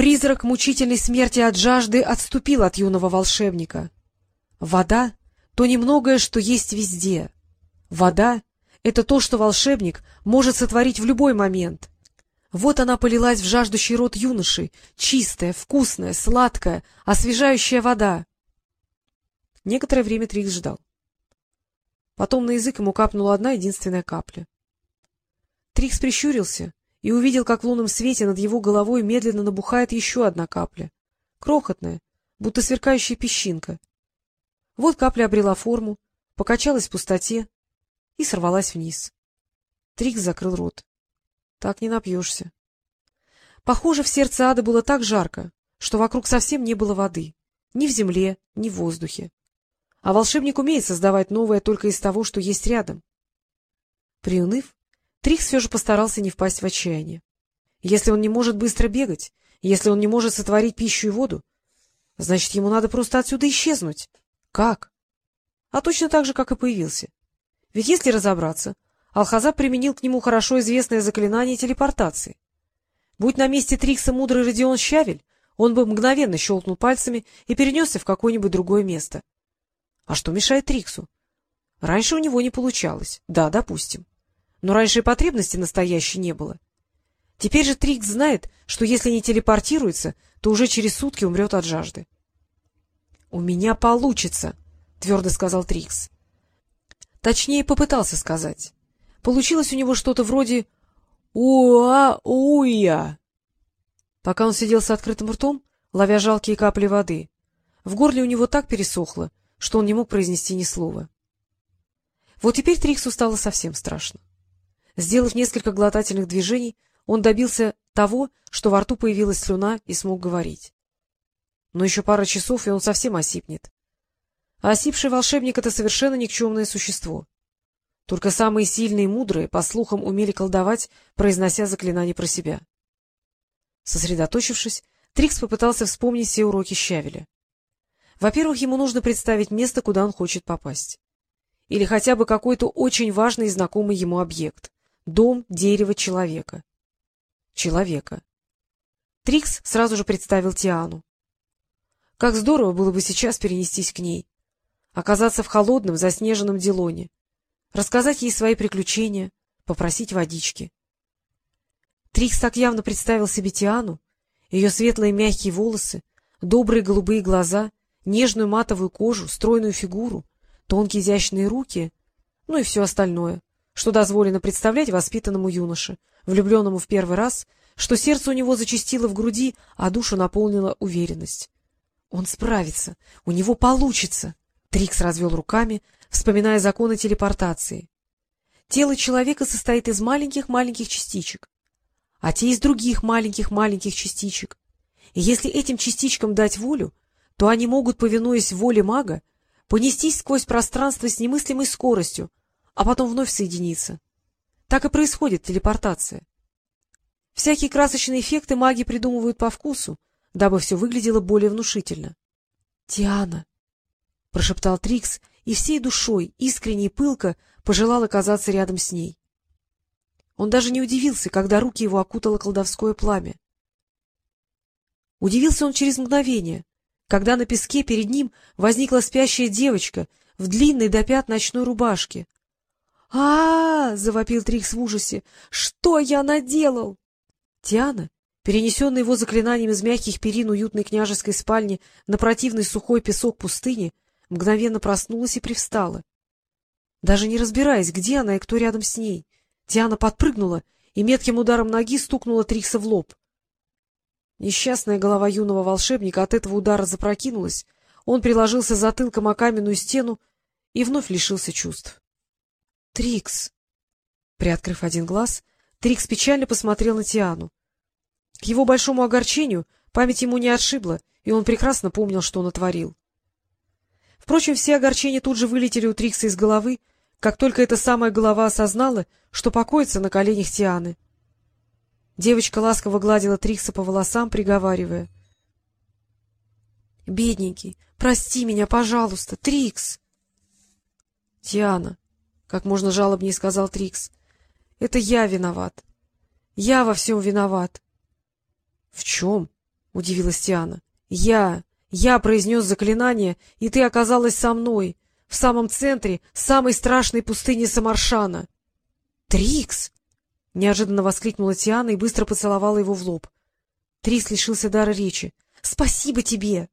Призрак мучительной смерти от жажды отступил от юного волшебника. Вода — то немногое, что есть везде. Вода — это то, что волшебник может сотворить в любой момент. Вот она полилась в жаждущий рот юноши, чистая, вкусная, сладкая, освежающая вода. Некоторое время Трикс ждал. Потом на язык ему капнула одна единственная капля. Трикс прищурился и увидел, как в лунном свете над его головой медленно набухает еще одна капля, крохотная, будто сверкающая песчинка. Вот капля обрела форму, покачалась в пустоте и сорвалась вниз. Трикс закрыл рот. Так не напьешься. Похоже, в сердце ада было так жарко, что вокруг совсем не было воды. Ни в земле, ни в воздухе. А волшебник умеет создавать новое только из того, что есть рядом. Приуныв, Трикс все же постарался не впасть в отчаяние. Если он не может быстро бегать, если он не может сотворить пищу и воду, значит, ему надо просто отсюда исчезнуть. Как? А точно так же, как и появился. Ведь если разобраться, Алхазаб применил к нему хорошо известное заклинание телепортации. Будь на месте Трикса мудрый Родион Щавель, он бы мгновенно щелкнул пальцами и перенесся в какое-нибудь другое место. А что мешает Триксу? Раньше у него не получалось. Да, допустим но раньше и потребности настоящей не было. Теперь же Трикс знает, что если не телепортируется, то уже через сутки умрет от жажды. — У меня получится, — твердо сказал Трикс. Точнее, попытался сказать. Получилось у него что-то вроде «Уа-уя». Пока он сидел с открытым ртом, ловя жалкие капли воды, в горле у него так пересохло, что он не мог произнести ни слова. Вот теперь Триксу стало совсем страшно. Сделав несколько глотательных движений, он добился того, что во рту появилась слюна и смог говорить. Но еще пара часов, и он совсем осипнет. А осипший волшебник — это совершенно никчемное существо. Только самые сильные и мудрые, по слухам, умели колдовать, произнося заклинания про себя. Сосредоточившись, Трикс попытался вспомнить все уроки Щавеля. Во-первых, ему нужно представить место, куда он хочет попасть. Или хотя бы какой-то очень важный и знакомый ему объект. Дом, дерево, человека. Человека. Трикс сразу же представил Тиану. Как здорово было бы сейчас перенестись к ней, оказаться в холодном, заснеженном Дилоне, рассказать ей свои приключения, попросить водички. Трикс так явно представил себе Тиану, ее светлые мягкие волосы, добрые голубые глаза, нежную матовую кожу, стройную фигуру, тонкие изящные руки, ну и все остальное, что дозволено представлять воспитанному юноше, влюбленному в первый раз, что сердце у него зачастило в груди, а душу наполнила уверенность. Он справится, у него получится. Трикс развел руками, вспоминая законы телепортации. Тело человека состоит из маленьких-маленьких частичек, а те из других маленьких-маленьких частичек. И если этим частичкам дать волю, то они могут, повинуясь воле мага, понестись сквозь пространство с немыслимой скоростью, а потом вновь соединиться. Так и происходит телепортация. Всякие красочные эффекты маги придумывают по вкусу, дабы все выглядело более внушительно. — Диана! — прошептал Трикс и всей душой, искренне и пылко, пожелал оказаться рядом с ней. Он даже не удивился, когда руки его окутало колдовское пламя. Удивился он через мгновение, когда на песке перед ним возникла спящая девочка в длинной до пят ночной рубашке, а, -а, -а завопил Трикс в ужасе. — Что я наделал? Тиана, перенесенная его заклинанием из мягких перин уютной княжеской спальни на противный сухой песок пустыни, мгновенно проснулась и привстала. Даже не разбираясь, где она и кто рядом с ней, Тиана подпрыгнула и метким ударом ноги стукнула Трикса в лоб. Несчастная голова юного волшебника от этого удара запрокинулась, он приложился затылком о каменную стену и вновь лишился чувств. — Трикс! Приоткрыв один глаз, Трикс печально посмотрел на Тиану. К его большому огорчению память ему не отшибла, и он прекрасно помнил, что натворил. Впрочем, все огорчения тут же вылетели у Трикса из головы, как только эта самая голова осознала, что покоится на коленях Тианы. Девочка ласково гладила Трикса по волосам, приговаривая. — Бедненький, прости меня, пожалуйста, Трикс! — Тиана, как можно жалобнее сказал Трикс. — Это я виноват. Я во всем виноват. — В чем? — удивилась Тиана. — Я, я произнес заклинание, и ты оказалась со мной, в самом центре самой страшной пустыни Самаршана. — Трикс! — неожиданно воскликнула Тиана и быстро поцеловала его в лоб. Трикс лишился дара речи. — Спасибо тебе!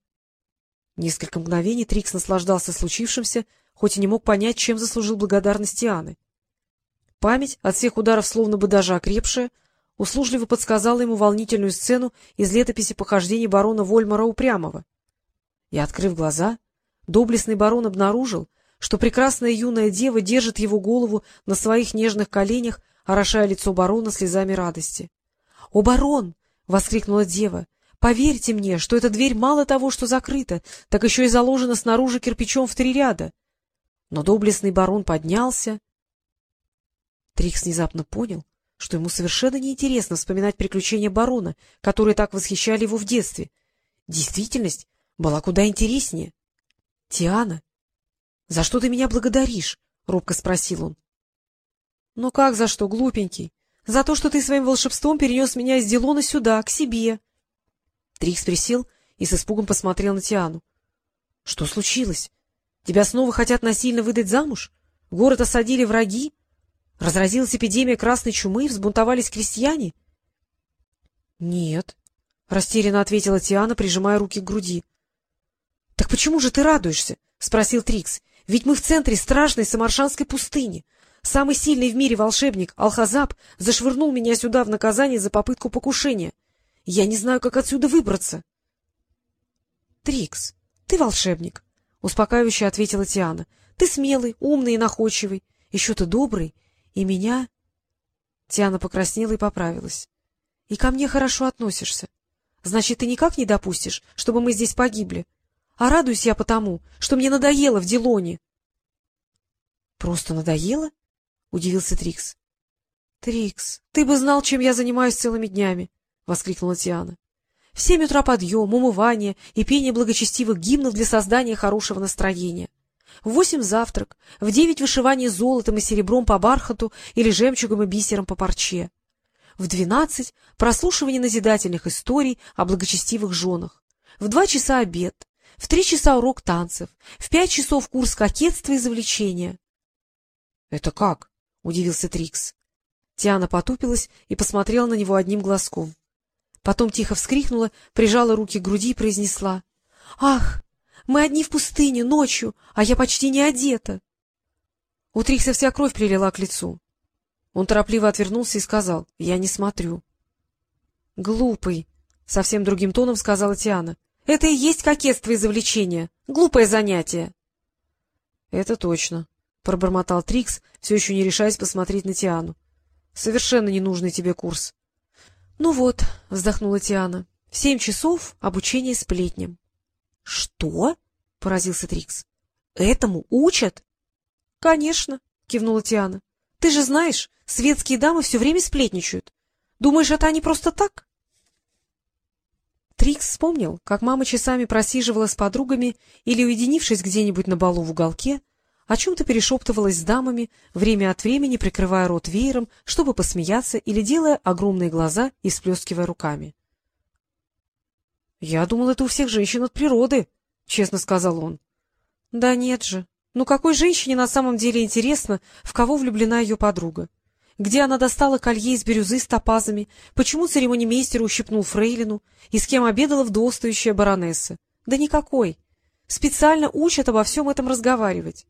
Несколько мгновений Трикс наслаждался случившимся, хоть и не мог понять, чем заслужил благодарность Тианы. Память, от всех ударов словно бы даже окрепшая, услужливо подсказала ему волнительную сцену из летописи похождений барона Вольмара Упрямого. И, открыв глаза, доблестный барон обнаружил, что прекрасная юная дева держит его голову на своих нежных коленях, орошая лицо барона слезами радости. — О, барон! — воскликнула дева. — Поверьте мне, что эта дверь мало того, что закрыта, так еще и заложена снаружи кирпичом в три ряда. Но доблестный барон поднялся. Трикс внезапно понял, что ему совершенно неинтересно вспоминать приключения барона, которые так восхищали его в детстве. Действительность была куда интереснее. — Тиана, за что ты меня благодаришь? — робко спросил он. — Ну как за что, глупенький? За то, что ты своим волшебством перенес меня из Дилона сюда, к себе. Трикс присел и с испугом посмотрел на Тиану. — Что случилось? Тебя снова хотят насильно выдать замуж? Город осадили враги? Разразилась эпидемия красной чумы, взбунтовались крестьяне? — Нет, — растерянно ответила Тиана, прижимая руки к груди. — Так почему же ты радуешься? — спросил Трикс. — Ведь мы в центре страшной самаршанской пустыни. Самый сильный в мире волшебник, Алхазаб, зашвырнул меня сюда в наказание за попытку покушения. Я не знаю, как отсюда выбраться. — Трикс, ты волшебник, — успокаивающе ответила Тиана. — Ты смелый, умный и находчивый. Еще ты добрый и меня... Тиана покраснела и поправилась. — И ко мне хорошо относишься. Значит, ты никак не допустишь, чтобы мы здесь погибли. А радуюсь я потому, что мне надоело в Дилоне. — Просто надоело? — удивился Трикс. — Трикс, ты бы знал, чем я занимаюсь целыми днями! — воскликнула Тиана. — В семь утра подъем, умывание и пение благочестивых гимнов для создания хорошего настроения в восемь завтрак, в девять вышивание золотом и серебром по бархату или жемчугом и бисером по парче, в двенадцать прослушивание назидательных историй о благочестивых женах, в два часа обед, в три часа урок танцев, в пять часов курс кокетства и завлечения. — Это как? — удивился Трикс. Тиана потупилась и посмотрела на него одним глазком. Потом тихо вскрикнула, прижала руки к груди и произнесла. — Ах, мы одни в пустыне, ночью, а я почти не одета. У Трикса вся кровь прилила к лицу. Он торопливо отвернулся и сказал, — Я не смотрю. — Глупый, — совсем другим тоном сказала Тиана. — Это и есть кокетство и завлечение. Глупое занятие. — Это точно, — пробормотал Трикс, все еще не решаясь посмотреть на Тиану. — Совершенно ненужный тебе курс. — Ну вот, — вздохнула Тиана, — в семь часов обучение сплетням. — Что? — поразился Трикс. — Этому учат? — Конечно, — кивнула Тиана. — Ты же знаешь, светские дамы все время сплетничают. Думаешь, это они просто так? Трикс вспомнил, как мама часами просиживала с подругами или, уединившись где-нибудь на балу в уголке, о чем-то перешептывалась с дамами, время от времени прикрывая рот веером, чтобы посмеяться или делая огромные глаза и сплескивая руками. — Я думал, это у всех женщин от природы, — честно сказал он. — Да нет же. Ну какой женщине на самом деле интересно, в кого влюблена ее подруга? Где она достала колье из бирюзы с топазами, почему церемонимейстер ущипнул фрейлину и с кем обедала вдостающая баронесса? Да никакой. Специально учат обо всем этом разговаривать.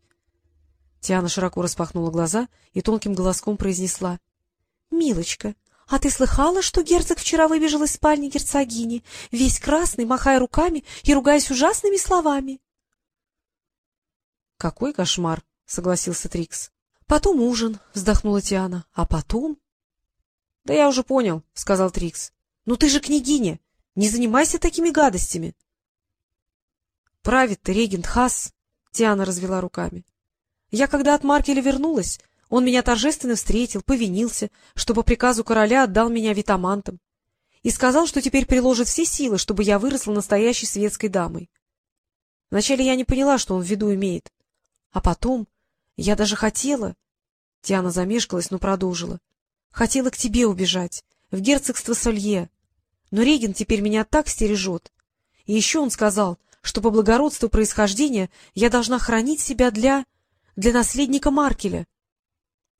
Тиана широко распахнула глаза и тонким голоском произнесла. — Милочка, а ты слыхала, что герцог вчера выбежал из спальни герцогини, весь красный, махая руками и ругаясь ужасными словами? — Какой кошмар! — согласился Трикс. — Потом ужин, — вздохнула Тиана. — А потом... — Да я уже понял, — сказал Трикс. — Ну ты же княгиня! Не занимайся такими гадостями! — Правит ты, регент Хас! — Тиана развела руками. — Я, когда от Маркеля вернулась, он меня торжественно встретил, повинился, что по приказу короля отдал меня витамантам, и сказал, что теперь приложит все силы, чтобы я выросла настоящей светской дамой. Вначале я не поняла, что он в виду имеет. А потом я даже хотела... Диана замешкалась, но продолжила. Хотела к тебе убежать, в герцогство Солье. Но Реген теперь меня так стережет. И еще он сказал, что по благородству происхождения я должна хранить себя для... для наследника Маркеля.